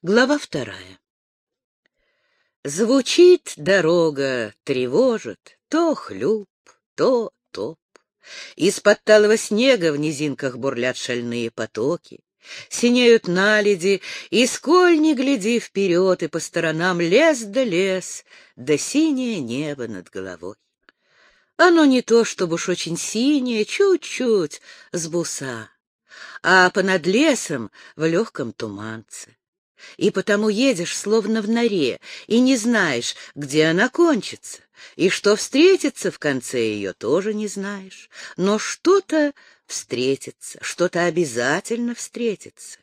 Глава вторая. Звучит дорога, тревожит, то хлюп, то топ. Из-под талого снега в низинках бурлят шальные потоки. Синеют наледи, и сколь не гляди вперед и по сторонам лес да лес, да синее небо над головой. Оно не то, чтобы уж очень синее, чуть-чуть, с буса, а понад лесом в легком туманце и потому едешь словно в норе, и не знаешь, где она кончится, и что встретится в конце ее, тоже не знаешь. Но что-то встретится, что-то обязательно встретится.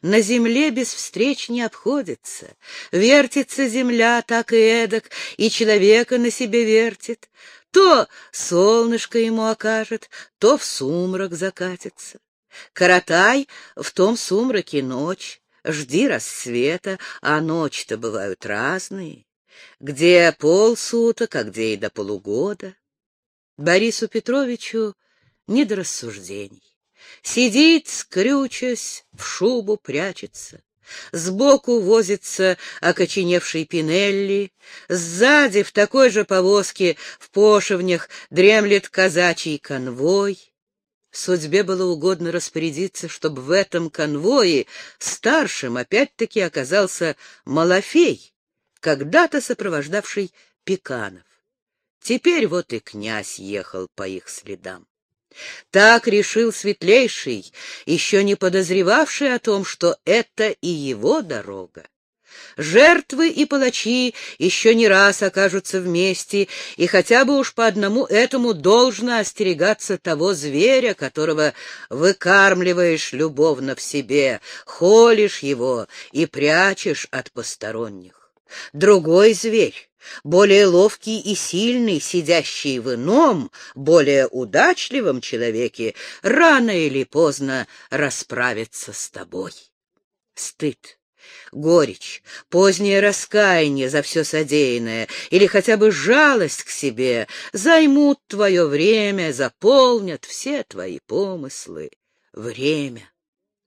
На земле без встреч не обходится. Вертится земля так и эдак, и человека на себе вертит. То солнышко ему окажет, то в сумрак закатится. Коротай в том сумраке ночь, жди рассвета, а ночи-то бывают разные. Где полсуток, а где и до полугода. Борису Петровичу не до рассуждений. Сидит, скрючась, в шубу прячется. Сбоку возится окоченевший Пинелли, сзади в такой же повозке в пошивнях дремлет казачий конвой. Судьбе было угодно распорядиться, чтобы в этом конвое старшим опять-таки оказался Малафей, когда-то сопровождавший Пеканов. Теперь вот и князь ехал по их следам. Так решил Светлейший, еще не подозревавший о том, что это и его дорога. Жертвы и палачи еще не раз окажутся вместе, и хотя бы уж по одному этому должно остерегаться того зверя, которого выкармливаешь любовно в себе, холишь его и прячешь от посторонних. Другой зверь, более ловкий и сильный, сидящий в ином, более удачливом человеке, рано или поздно расправится с тобой. Стыд горечь, позднее раскаяние за все содеянное или хотя бы жалость к себе займут твое время, заполнят все твои помыслы. Время.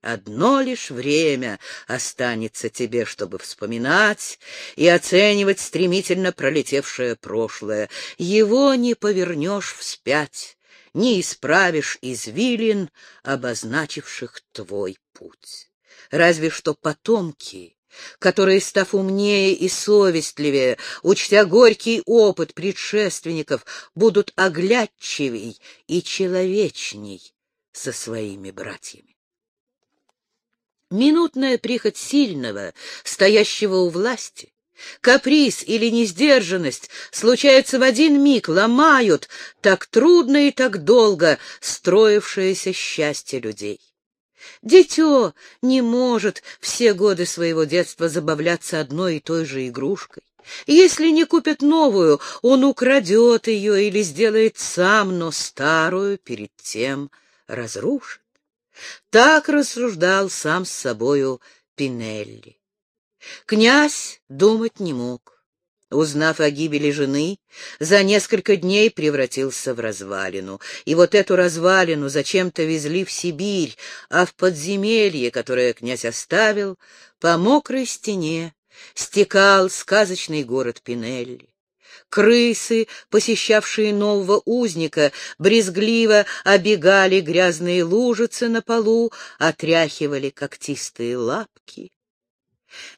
Одно лишь время останется тебе, чтобы вспоминать и оценивать стремительно пролетевшее прошлое. Его не повернешь вспять, не исправишь извилин, обозначивших твой путь. Разве что потомки которые, став умнее и совестливее, учтя горький опыт предшественников, будут оглядчивей и человечней со своими братьями. Минутная прихоть сильного, стоящего у власти, Каприз или несдержанность случается в один миг, ломают так трудно и так долго строившееся счастье людей. Дитё не может все годы своего детства забавляться одной и той же игрушкой. Если не купит новую, он украдет ее или сделает сам, но старую перед тем разрушит. Так рассуждал сам с собою Пинелли. Князь думать не мог. Узнав о гибели жены, за несколько дней превратился в развалину. И вот эту развалину зачем-то везли в Сибирь, а в подземелье, которое князь оставил, по мокрой стене стекал сказочный город Пинелли. Крысы, посещавшие нового узника, брезгливо обегали грязные лужицы на полу, отряхивали когтистые лапки.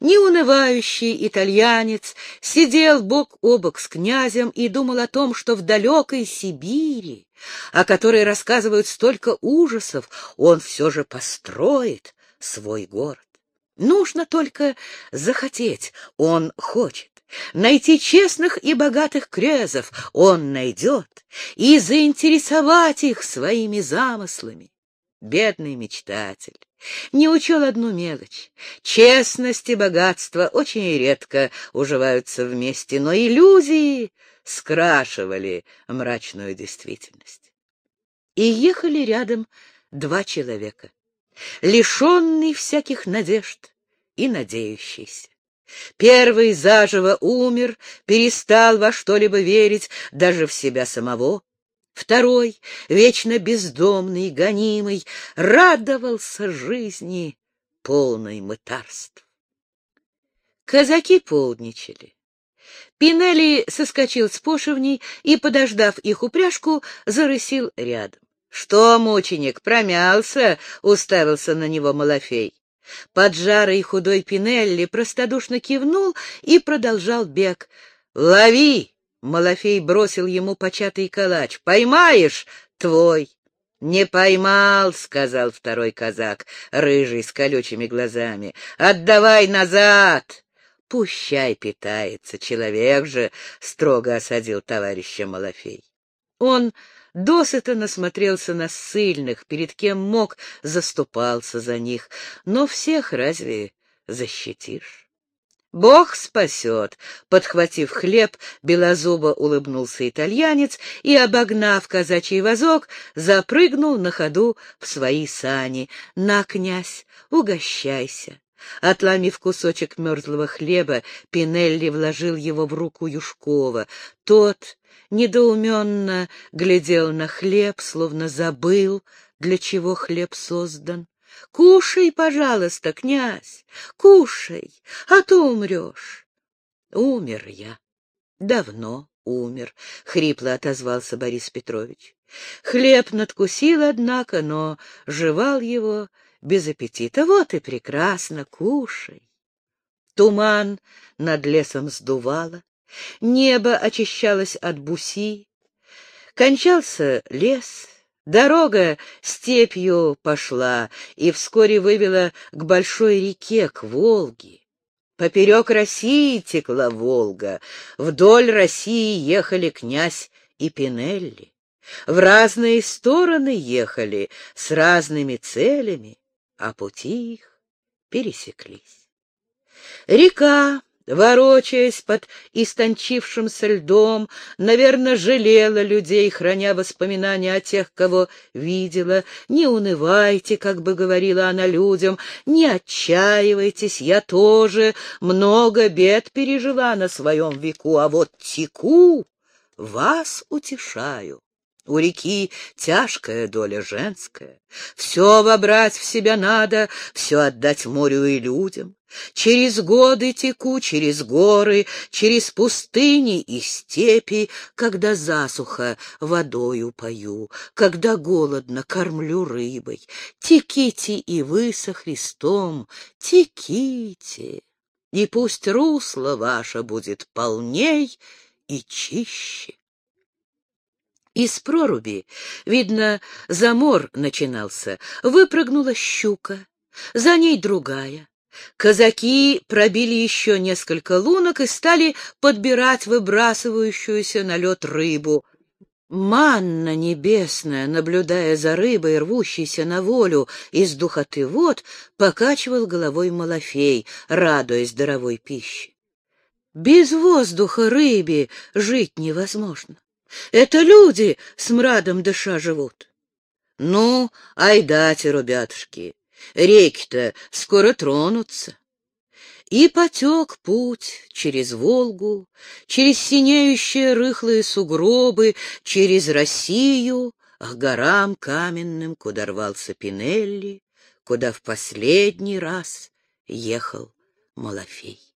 Неунывающий итальянец сидел бок о бок с князем и думал о том, что в далекой Сибири, о которой рассказывают столько ужасов, он все же построит свой город. Нужно только захотеть, он хочет. Найти честных и богатых крезов он найдет и заинтересовать их своими замыслами. Бедный мечтатель не учел одну мелочь. Честность и богатство очень редко уживаются вместе, но иллюзии скрашивали мрачную действительность. И ехали рядом два человека, лишенный всяких надежд и надеющийся. Первый заживо умер, перестал во что-либо верить, даже в себя самого. Второй, вечно бездомный, гонимый, радовался жизни, полной мытарств. Казаки полдничали. Пинелли соскочил с пошивней и, подождав их упряжку, зарысил рядом. — Что, мученик, промялся? — уставился на него Малафей. Поджарый худой Пинелли простодушно кивнул и продолжал бег. «Лови!» — Малафей бросил ему початый калач. «Поймаешь? Твой!» «Не поймал», — сказал второй казак, рыжий с колючими глазами. «Отдавай назад!» «Пущай питается, человек же!» — строго осадил товарища Малафей. Он досыта насмотрелся на ссыльных, перед кем мог, заступался за них, но всех разве защитишь? «Бог спасет!» — подхватив хлеб, белозубо улыбнулся итальянец и, обогнав казачий вазок, запрыгнул на ходу в свои сани. «На, князь, угощайся!» Отломив кусочек мерзлого хлеба, Пинелли вложил его в руку Юшкова. Тот недоуменно глядел на хлеб, словно забыл, для чего хлеб создан. Кушай, пожалуйста, князь, кушай, а то умрешь. Умер я. Давно умер, — хрипло отозвался Борис Петрович. Хлеб надкусил, однако, но жевал его без аппетита. Вот и прекрасно, кушай. Туман над лесом сдувало, небо очищалось от буси, кончался лес, дорога степью пошла и вскоре вывела к большой реке, к Волге. Поперек России текла Волга, вдоль России ехали князь и Пинелли. В разные стороны ехали, с разными целями, а пути их пересеклись. Река, ворочаясь под истончившимся льдом, наверное, жалела людей, храня воспоминания о тех, кого видела. «Не унывайте», — как бы говорила она людям, — «не отчаивайтесь, я тоже много бед пережила на своем веку, а вот теку, вас утешаю». У реки тяжкая доля женская. Все вобрать в себя надо, все отдать морю и людям. Через годы теку, через горы, через пустыни и степи, когда засуха водою пою, когда голодно кормлю рыбой. Теките и вы со Христом, теките, и пусть русло ваше будет полней и чище. Из проруби, видно, замор начинался, выпрыгнула щука, за ней другая. Казаки пробили еще несколько лунок и стали подбирать выбрасывающуюся на лед рыбу. Манна небесная, наблюдая за рыбой, рвущейся на волю из духоты вод, покачивал головой Малафей, радуясь здоровой пище. Без воздуха рыбе жить невозможно. Это люди с мрадом дыша живут. Ну, айдате, ребятушки, реки-то скоро тронутся. И потек путь через Волгу, через синеющие рыхлые сугробы, через Россию, к горам каменным, куда рвался Пинелли, куда в последний раз ехал Малафей.